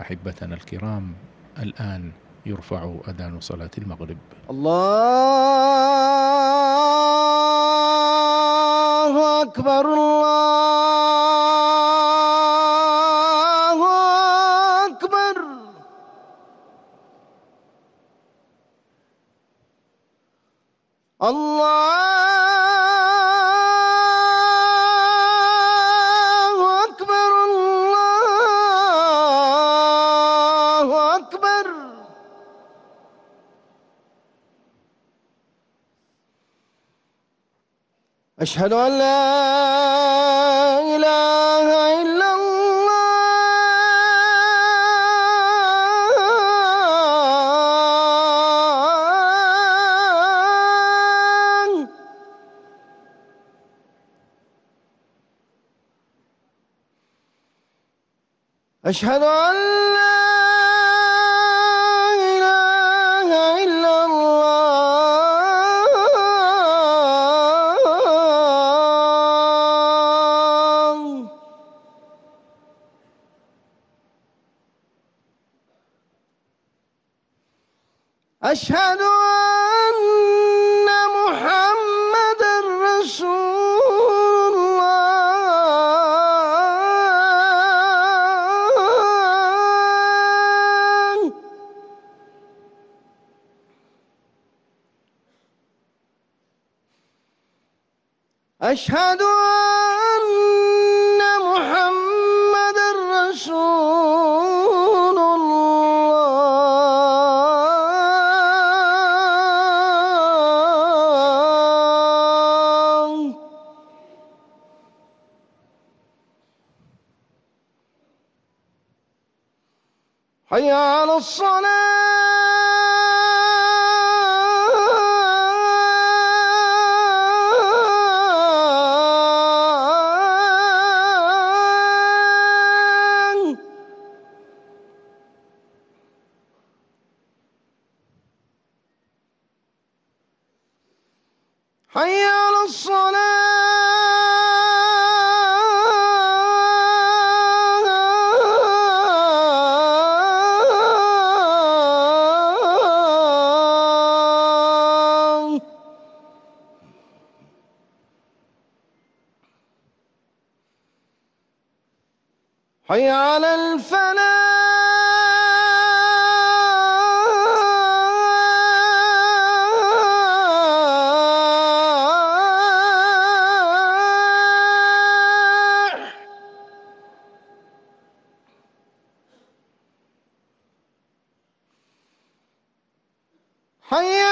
أحبتنا الكرام الآن يرفع أذان صلاة المغرب. الله أكبر الله أكبر. الله الله أكبر أشهد أن لا إله إلا الله أشهد أن لا أشهد أن محمد رسول الله. أشهد أن حي على الصلاة. حي على الصلاة. حي على الفلاح. حي